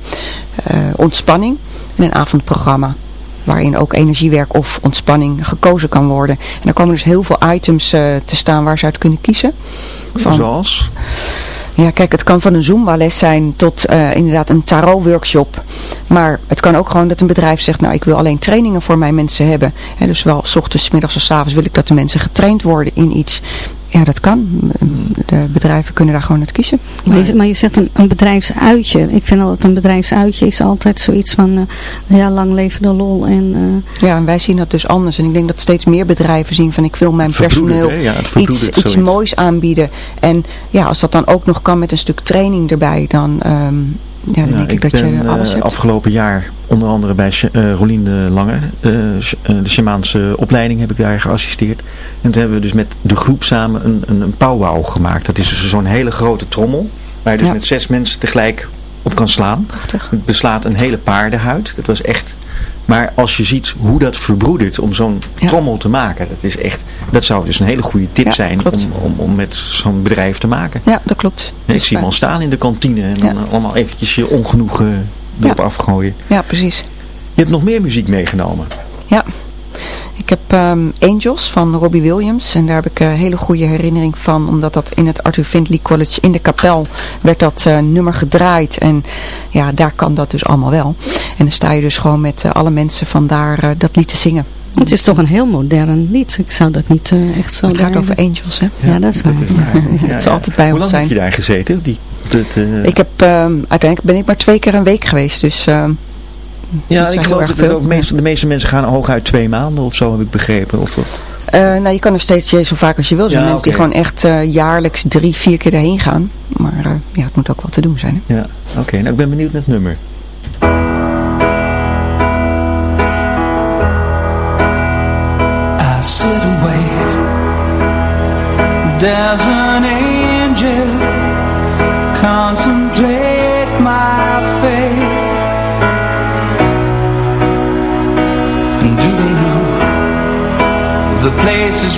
uh, ontspanning. En een avondprogramma waarin ook energiewerk of ontspanning gekozen kan worden. En er komen dus heel veel items uh, te staan waar ze uit kunnen kiezen. Van, Zoals? Ja, kijk, het kan van een Zumba-les zijn tot eh, inderdaad een tarot-workshop. Maar het kan ook gewoon dat een bedrijf zegt, nou, ik wil alleen trainingen voor mijn mensen hebben. Hè, dus wel s ochtends, s middags of s avonds wil ik dat de mensen getraind worden in iets. Ja, dat kan. De bedrijven kunnen daar gewoon uit kiezen. Maar je, maar je zegt een, een bedrijfsuitje. Ik vind altijd een bedrijfsuitje is altijd zoiets van, eh, ja, lang leven de lol. En, eh, Ja, en wij zien dat dus anders. En ik denk dat steeds meer bedrijven zien van, ik wil mijn personeel hè? Ja, het iets, iets moois aanbieden. En ja, als dat dan ook nog kan met een stuk training erbij, dan, ehm, ja, dan Ja, denk ik, dat ben je eh, alles hebt. afgelopen jaar onder andere bij eh, Rolien de Lange, eh, eh, de shamaanse opleiding heb ik daar geassisteerd. En toen hebben we dus met de groep samen een, een, een powwow gemaakt. Dat is dus zo'n hele grote trommel, waar je dus Ja. met zes mensen tegelijk op kan slaan. Prachtig. Het beslaat een hele paardenhuid. Dat was echt... Maar als je ziet hoe dat verbroedert om zo'n Ja. trommel te maken, dat is echt, dat zou dus een hele goede tip Ja, zijn klopt. om, om, om met zo'n bedrijf te maken. Ja, dat klopt. Ik zie hem al staan in de kantine en dan eh, allemaal eventjes je ongenoegen erop afgooien. Ja, precies. Je hebt nog meer muziek meegenomen. Ja. Ik heb ehm, Angels van Robbie Williams en daar heb ik een hele goede herinnering van, omdat dat in het Arthur Findlay College in de kapel werd dat eh, nummer gedraaid en ja, daar kan dat dus allemaal wel. En dan sta je dus gewoon met eh, alle mensen van daar eh, dat lied te zingen. het is toch een heel modern lied. Ik zou dat niet eh, echt zo... Het gaat over Angels, hè? Ja, dat is waar. het zal altijd bij Hoe ons lang heb zijn. je daar gezeten? Die, dat, eh, Ik heb, ehm, uiteindelijk ben ik maar twee keer een week geweest, dus ehm, ja, ik geloof dat het ook de meeste mensen gaan hooguit twee maanden of zo, heb ik begrepen. Of, wat. eh, nou, je kan er steeds zo vaak als je wil. Er zijn Ja, mensen die gewoon echt eh, jaarlijks drie, vier keer erheen gaan. Maar eh, ja, het moet ook wel te doen zijn. Hè? ja, oké. nou, ik ben benieuwd naar het nummer. I sit and wait. There's an angel contemplate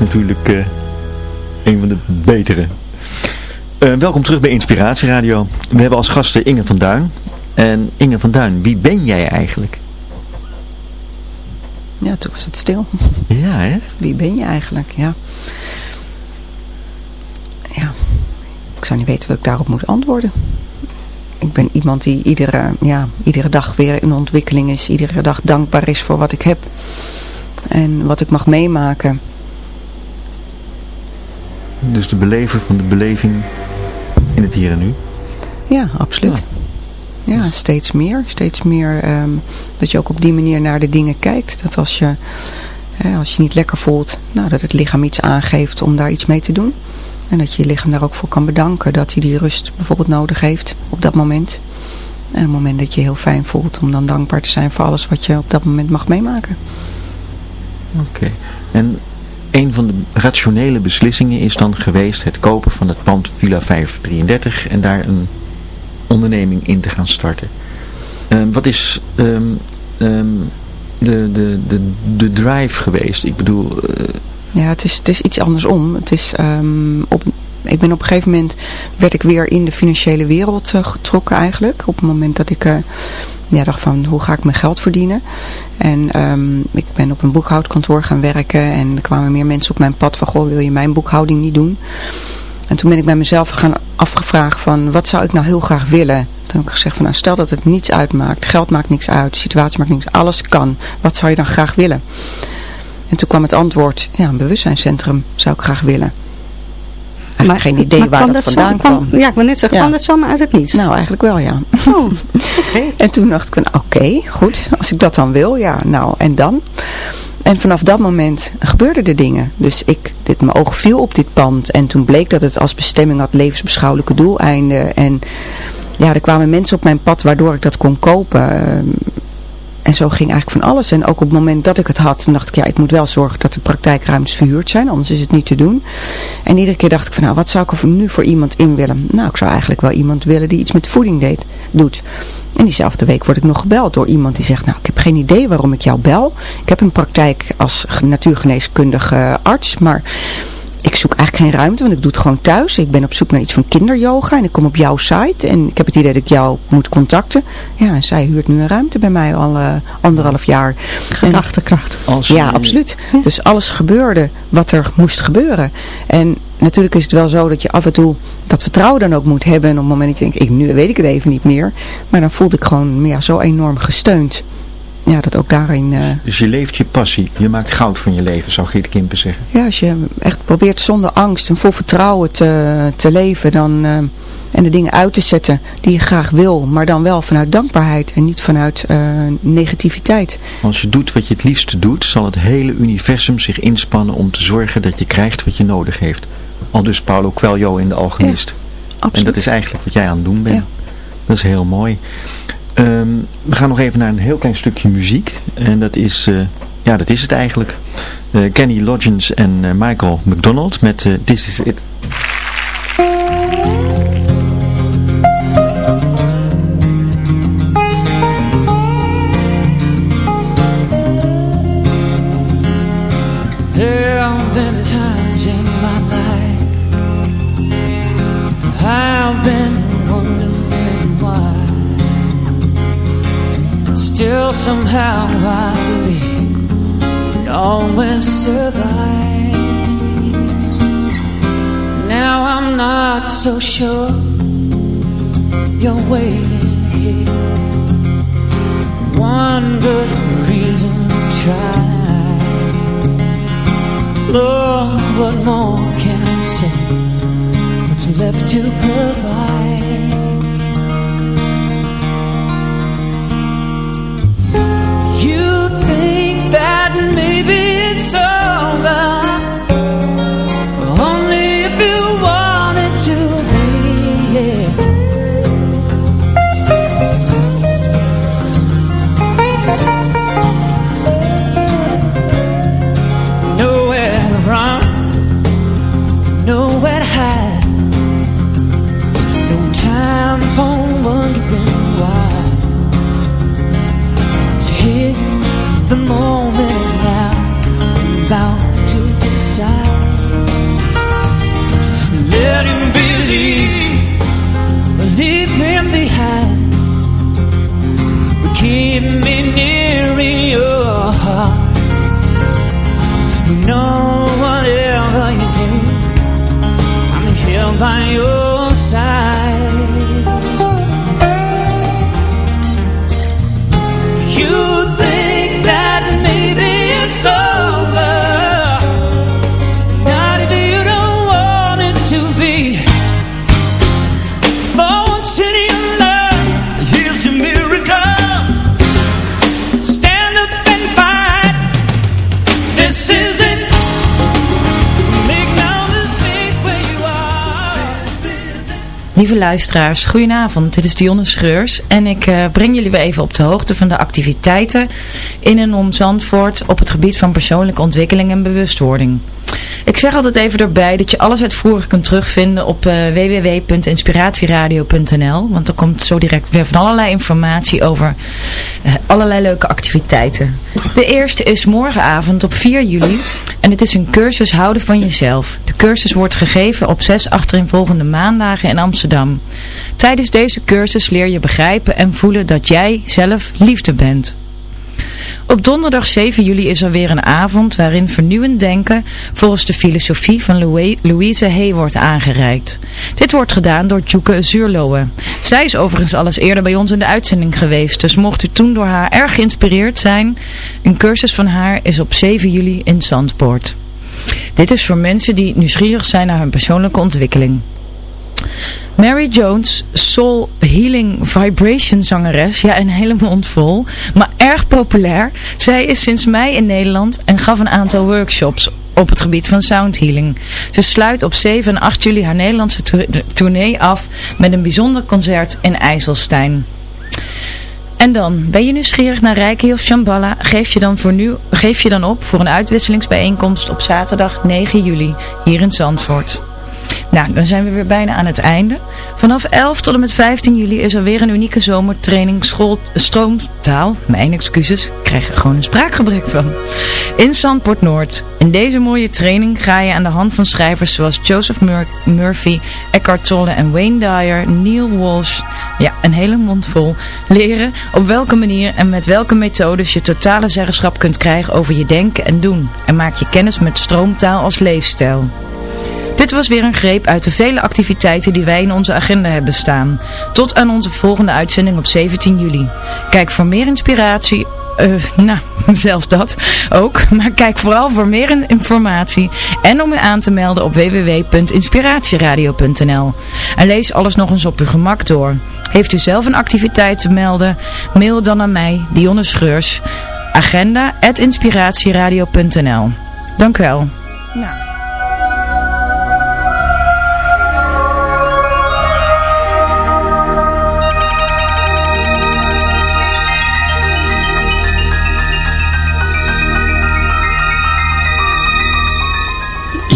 Is natuurlijk eh, een van de betere. Eh, welkom terug bij Inspiratie Radio. We hebben als gasten Inge van Duin. En Inge van Duin, wie ben jij eigenlijk? Ja, toen was het stil. Ja, hè? Wie ben je eigenlijk? Ja. Ja, ik zou niet weten wat ik daarop moet antwoorden. Ik ben iemand die iedere, ja, iedere dag weer in ontwikkeling is. Iedere dag dankbaar is voor wat ik heb. En wat ik mag meemaken. Dus de belever van de beleving in het hier en nu. Ja, absoluut. Ja, steeds meer. Steeds meer ehm, dat je ook op die manier naar de dingen kijkt. Dat als je, hè, als je niet lekker voelt, nou, dat het lichaam iets aangeeft om daar iets mee te doen. En dat je je lichaam daar ook voor kan bedanken. Dat hij die rust bijvoorbeeld nodig heeft op dat moment. En op het moment dat je je heel fijn voelt om dan dankbaar te zijn voor alles wat je op dat moment mag meemaken. Oké. En een van de rationele beslissingen is dan geweest het kopen van het pand Villa 533 en daar een onderneming in te gaan starten. Ehm, wat is ehm, ehm, de, de, de, de drive geweest? Ik bedoel... eh, Ja, het is, het is iets andersom. Het is, op, ik ben op een gegeven moment, werd ik weer in de financiële wereld eh, getrokken eigenlijk. Op het moment dat ik eh, dacht van, hoe ga ik mijn geld verdienen? En ehm, ik ben op een boekhoudkantoor gaan werken en er kwamen meer mensen op mijn pad van, goh, wil je mijn boekhouding niet doen? En toen ben ik bij mezelf gaan afgevraagd van, wat zou ik nou heel graag willen? Toen heb ik gezegd van, nou stel dat het niets uitmaakt, geld maakt niks uit, situatie maakt niks, alles kan. Wat zou je dan graag willen? En toen kwam het antwoord, ja, een bewustzijnscentrum zou ik graag willen. Eigenlijk geen idee maar waar dat zo- vandaan kwam. Ja, ik wil net zeggen, Ja. kwam dat zomaar uit het niets? Nou, eigenlijk wel, ja. Oh, En toen dacht ik van, oké, goed, als ik dat dan wil, ja, nou, en dan? En vanaf dat moment gebeurden er dingen. Dus ik, dit, mijn oog viel op dit pand. En toen bleek dat het als bestemming had levensbeschouwelijke doeleinden. En ja, er kwamen mensen op mijn pad waardoor ik dat kon kopen. En zo ging eigenlijk van alles. En ook op het moment dat ik het had, dacht ik, ja, ik moet wel zorgen dat de praktijkruimtes verhuurd zijn, anders is het niet te doen. En iedere keer dacht ik van, nou, wat zou ik er nu voor iemand in willen? Nou, ik zou eigenlijk wel iemand willen die iets met voeding deed, doet. En diezelfde week word ik nog gebeld door iemand die zegt, nou, ik heb geen idee waarom ik jou bel. Ik heb een praktijk als ge- natuurgeneeskundige arts, maar ik zoek eigenlijk geen ruimte, want ik doe het gewoon thuis. Ik ben op zoek naar iets van kinderyoga en ik kom op jouw site en ik heb het idee dat ik jou moet contacten. Ja, en zij huurt nu een ruimte bij mij al eh, anderhalf jaar. Gedachtekracht. Als ja, absoluut. Dus alles gebeurde wat er moest gebeuren. En natuurlijk is het wel zo dat je af en toe dat vertrouwen dan ook moet hebben. En op het moment dat je denkt, ik, nu weet ik het even niet meer. Maar dan voelde ik gewoon ja, zo enorm gesteund. Ja, dat ook daarin... eh, Dus je leeft je passie. Je maakt goud van je leven, zou Geert Kimpen zeggen. ja, als je echt probeert zonder angst en vol vertrouwen te, te leven dan, eh, en de dingen uit te zetten die je graag wil, maar dan wel vanuit dankbaarheid en niet vanuit eh, negativiteit. Als je doet wat je het liefste doet, zal het hele universum zich inspannen om te zorgen dat je krijgt wat je nodig heeft. Al dus Paulo Coelho in De Alchemist. En Absoluut. dat is eigenlijk wat jij aan het doen bent. Ja. Dat is heel mooi. Ehm, we gaan nog even naar een heel klein stukje muziek. En dat is, eh, ja dat is het eigenlijk. Eh, Kenny Loggins en eh, Michael McDonald met This Is It. Still somehow I believe we always survive Now I'm not so sure You're waiting here One good reason to try Lord, what more can I say? What's left to provide? Luisteraars, goedenavond. Dit is Dionne Schreurs en ik eh, breng jullie weer even op de hoogte van de activiteiten in en om Zandvoort op het gebied van persoonlijke ontwikkeling en bewustwording. Ik zeg altijd even erbij dat je alles uitvoerig kunt terugvinden op eh, www.inspiratieradio.nl want er komt zo direct weer van allerlei informatie over eh, allerlei leuke activiteiten. De eerste is morgenavond op 4 juli en het is een cursus houden van jezelf. De cursus wordt gegeven op zes achtereenvolgende maandagen in Amsterdam. Tijdens deze cursus leer je begrijpen en voelen dat jij zelf liefde bent. Op donderdag 7 juli is er weer een avond waarin vernieuwend denken volgens de filosofie van Louis- Louise Hay wordt aangereikt. Dit wordt gedaan door Tjoeke Zuurlohe. Zij is overigens alles eerder bij ons in de uitzending geweest, dus mocht u toen door haar erg geïnspireerd zijn, een cursus van haar is op 7 juli in Zandpoort. Dit is voor mensen die nieuwsgierig zijn naar hun persoonlijke ontwikkeling. Mary Jones, soul healing vibration zangeres, ja een hele mond vol, maar erg populair. Zij is sinds mei in Nederland en gaf een aantal workshops op het gebied van sound healing. Ze sluit op 7 en 8 juli haar Nederlandse tour- tournee af met een bijzonder concert in IJsselstein. En dan, ben je nieuwsgierig naar Reiki of Shambhala? Geef je, dan voor nu, geef je dan op voor een uitwisselingsbijeenkomst op zaterdag 9 juli hier in Zandvoort. Nou, dan zijn we weer bijna aan het einde. Vanaf 11 tot en met 15 juli is er weer een unieke zomertraining school, stroomtaal. Mijn excuses, ik krijg er gewoon een spraakgebrek van. In Zandpoort Noord. In deze mooie training ga je aan de hand van schrijvers zoals Joseph Mur- Murphy, Eckhart Tolle en Wayne Dyer, Neil Walsh, ja, een hele mond vol, leren op welke manier en met welke methodes je totale zeggenschap kunt krijgen over je denken en doen. En maak je kennis met stroomtaal als leefstijl. Dit was weer een greep uit de vele activiteiten die wij in onze agenda hebben staan. Tot aan onze volgende uitzending op 17 juli. Kijk voor meer inspiratie... eh, nou, zelfs dat ook. Maar kijk vooral voor meer in- informatie en om u aan te melden op www.inspiratieradio.nl. En lees alles nog eens op uw gemak door. Heeft u zelf een activiteit te melden? Mail dan naar mij, Dionne Schreurs. Agenda.inspiratieradio.nl Dank u wel.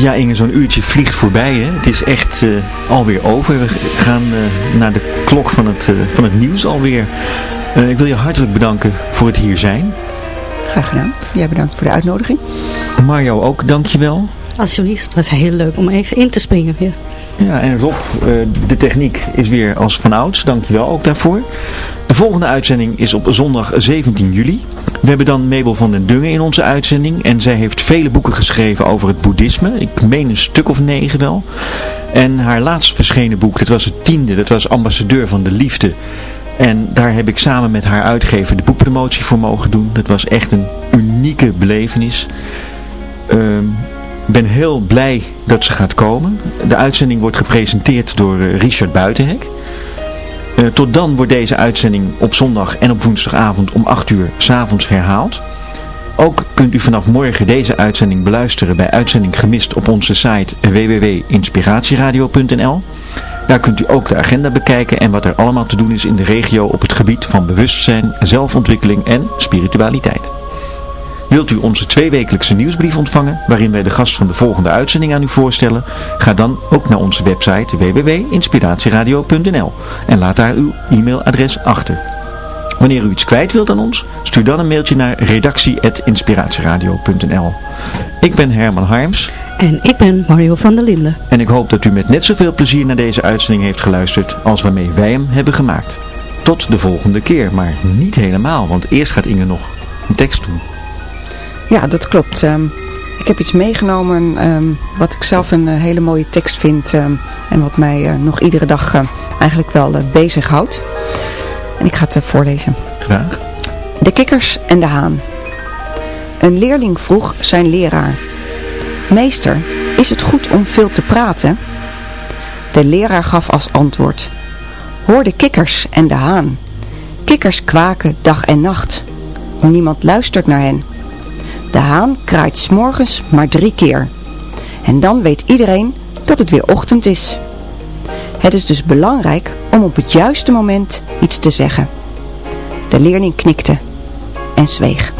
Ja Inge, zo'n uurtje vliegt voorbij. Hè? Het is echt eh, alweer over. We gaan eh, naar de klok van het, eh, van het nieuws alweer. Ik wil je hartelijk bedanken voor het hier zijn. Graag gedaan. Jij bedankt voor de uitnodiging. Mario ook, dankjewel. Alsjeblieft, het was heel leuk om even in te springen weer. Ja, en Rob, eh, de techniek is weer als van ouds. Dankjewel ook daarvoor. De volgende uitzending is op zondag 17 juli. We hebben dan Mabel van den Dungen in onze uitzending. En zij heeft vele boeken geschreven over het boeddhisme. Ik meen een stuk of negen wel. En haar laatst verschenen boek, dat was het tiende. Dat was Ambassadeur van de Liefde. En daar heb ik samen met haar uitgever de boekpromotie voor mogen doen. Dat was echt een unieke belevenis. Ehm, ik ben heel blij dat ze gaat komen. De uitzending wordt gepresenteerd door eh, Richard Buitenhek. Eh, tot dan wordt deze uitzending op zondag en op woensdagavond om 8 uur s'avonds herhaald. Ook kunt u vanaf morgen deze uitzending beluisteren bij Uitzending Gemist op onze site www.inspiratieradio.nl. Daar kunt u ook de agenda bekijken en wat er allemaal te doen is in de regio op het gebied van bewustzijn, zelfontwikkeling en spiritualiteit. Wilt u onze tweewekelijkse nieuwsbrief ontvangen, waarin wij de gast van de volgende uitzending aan u voorstellen? Ga dan ook naar onze website www.inspiratieradio.nl en laat daar uw e-mailadres achter. Wanneer u iets kwijt wilt aan ons, stuur dan een mailtje naar redactie.inspiratieradio.nl Ik ben Herman Harms En ik ben Mario van der Linden. en ik hoop dat u met net zoveel plezier naar deze uitzending heeft geluisterd als waarmee wij hem hebben gemaakt. Tot de volgende keer, maar niet helemaal, want eerst gaat Inge nog een tekst doen. Ja, dat klopt. Ehm, ik heb iets meegenomen ehm, wat ik zelf een eh, hele mooie tekst vind ehm, en wat mij eh, nog iedere dag eh, eigenlijk wel bezig bezighoudt. En ik ga het voorlezen. Graag. De kikkers en de haan. Een leerling vroeg zijn leraar. Meester, is het goed om veel te praten? De leraar gaf als antwoord. Hoor de kikkers en de haan. Kikkers kwaken dag en nacht. Niemand luistert naar hen. De haan kraait s'morgens maar drie keer. En dan weet iedereen dat het weer ochtend is. Het is dus belangrijk om op het juiste moment iets te zeggen. De leerling knikte en zweeg.